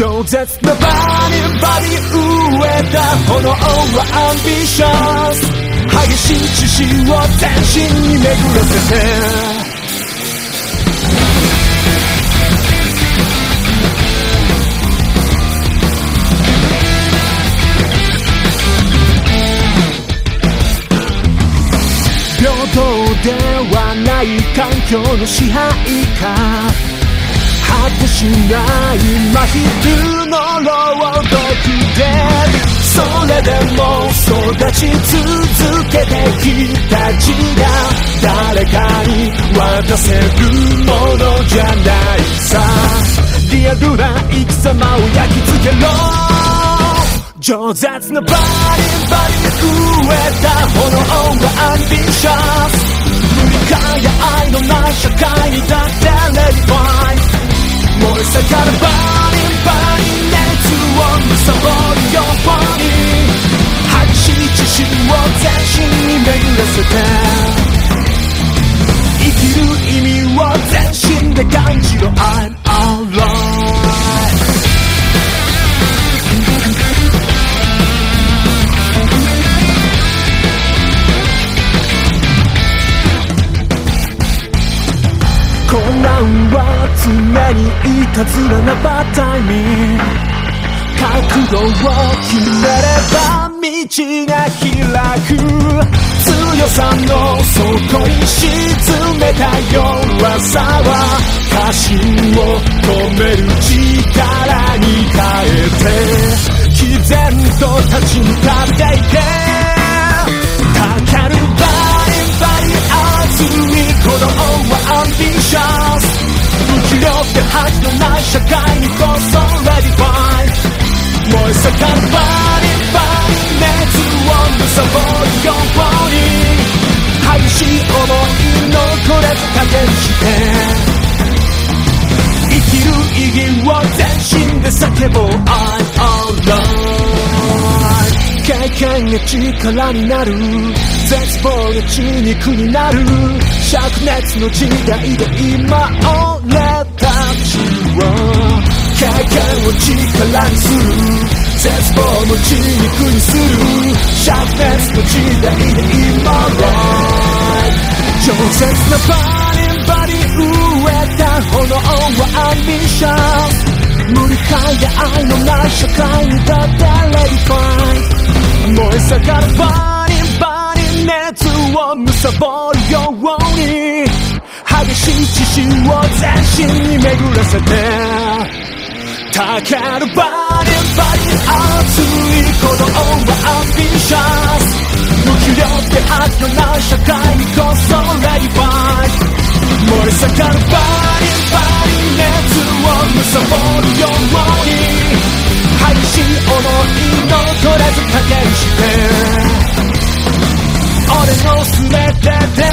饒舌なバディバディ飢えた炎はアンビシャス。激しい血潮を全身に巡らせて。平等ではない環境の支配か果てしない真昼の労働でそれでも育ち続けてきた血が誰かに渡せるものじゃないさ。リアルな生き様を焼き付けろ。饒舌なバディバデ全身に巡らせて生きる意味を全身で感じろ I'm alright 混乱は常にいたずらなバッタイミング覚悟を決めれば道が開く強さの底に沈めた弱さは過信を止める力に変えて毅然と立ち向かっていけ。かかるバリバリ熱い鼓動はアンビシャス。不器量って恥のない社会に激しい想いのこれと加減して生きる意義を全身で叫ぼう I'm alright 経験が力になる絶望が血肉になる灼熱の時代で今俺たちは経験を力にする絶望も血肉にする灼熱の時代で今 right 饒舌なバディバディ飢えた炎はアンビシャス無理かや愛のない社会にだってレディファイ燃え盛るバリンバリン熱を貪るように激しい血潮を全身に巡らせてたけるバリンバリン熱い鼓動はアンビシャス無気力で味のない社会にサボるように廃止思いの取らず加減して俺の全てで